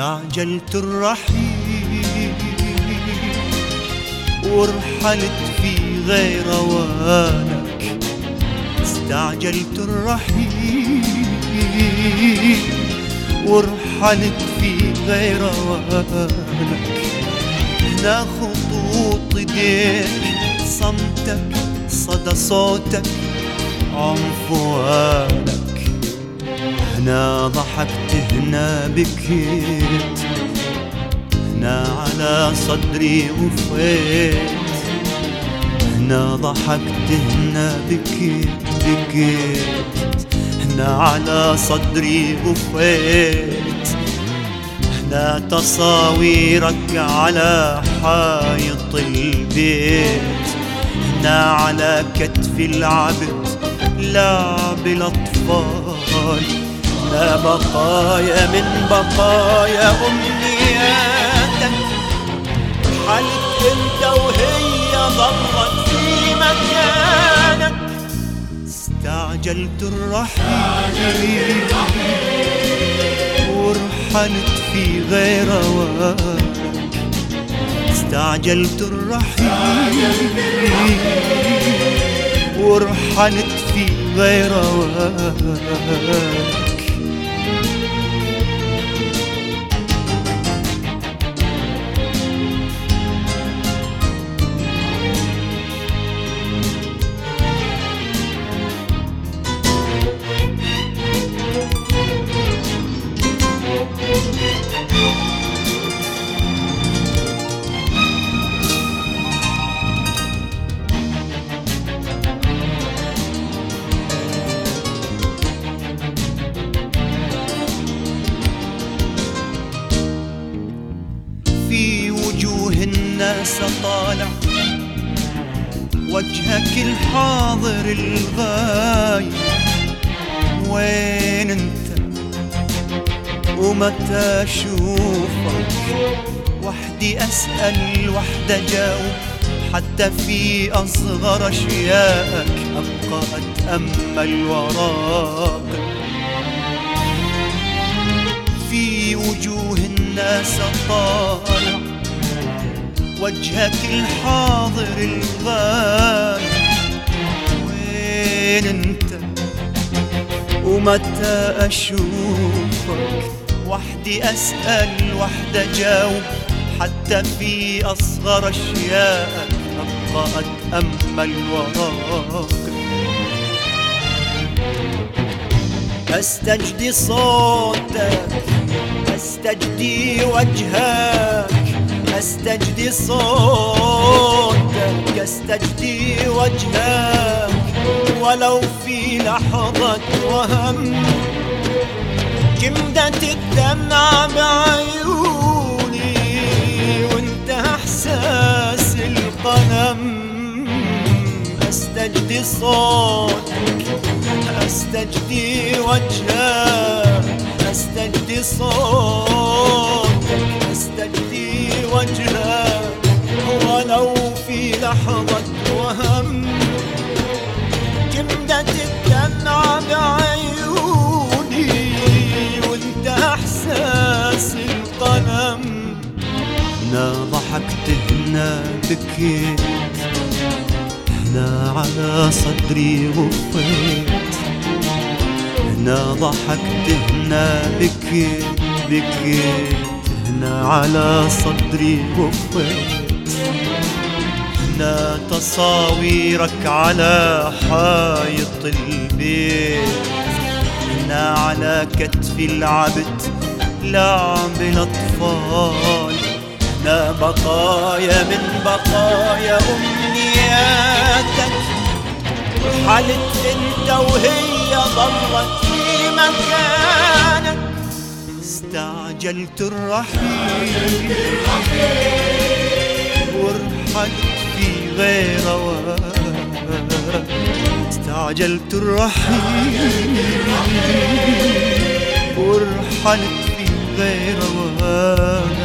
استعجلت الرحيل ورحلت في غير اوانك استعجلت الرحيل ورحلت في غير اوانك هنا خطوط إيديك صمتك صدى صوتك عنفوانك هنا ضحكت هنا بكيت هنا على صدري وفيت. هنا ضحكت هنا بكيت بكيت هنا على صدري وفيت. هنا تصاويرك على حائط البيت. هنا على كتف العبد لعب الأطفال لا بقايا من بقايا أمنياتك حلت انت وهي ضلت في مكانك. استعجلت الرحيل. ورحلت في غير اوانك استعجلت الرحيل. ورحلت في غير اوانك الناس طالع وجهك الحاضر الغايب. وين أنت؟ ومتى أشوفك؟ وحدي أسأل وحدة جاوب حتى في أصغر اشيائك أبقى أتأمل وراقب في وجوه الناس طالع وجهك الحاضر الغايب وين أنت؟ ومتى أشوفك؟ وحدي أسأل وحدة جاوب حتى في أصغر اشيائك أبقى أتأمل وراقب أستجدي صوتك أستجدي وجهك. أستجدي صوتك استجدي وجهك. ولو في لحظة وهم جمدة الدمع بعيوني. وانت أحساس القلم أستجدي صوتك أستجدي وجهك. أستجدي صوتك أستجدي وجهك ولو في لحظة وهم. جمدة الدمع بعيوني وانت إحساس القلم هنا ضحكت هنا بكيت هنا على صدري غفيت. هنا ضحكت هنا بكيت بكيت هنا على صدري غفيت هنا تصاويرك على حائط البيت. هنا على كتف العبد لعب الأطفال. هنا بقايا من بقايا أمنياتك. حلت انت وهي ضلت في مكانك استعجلت الرحيل ورحلت في غير استعجلت الرحيل ورحلت في غير واد.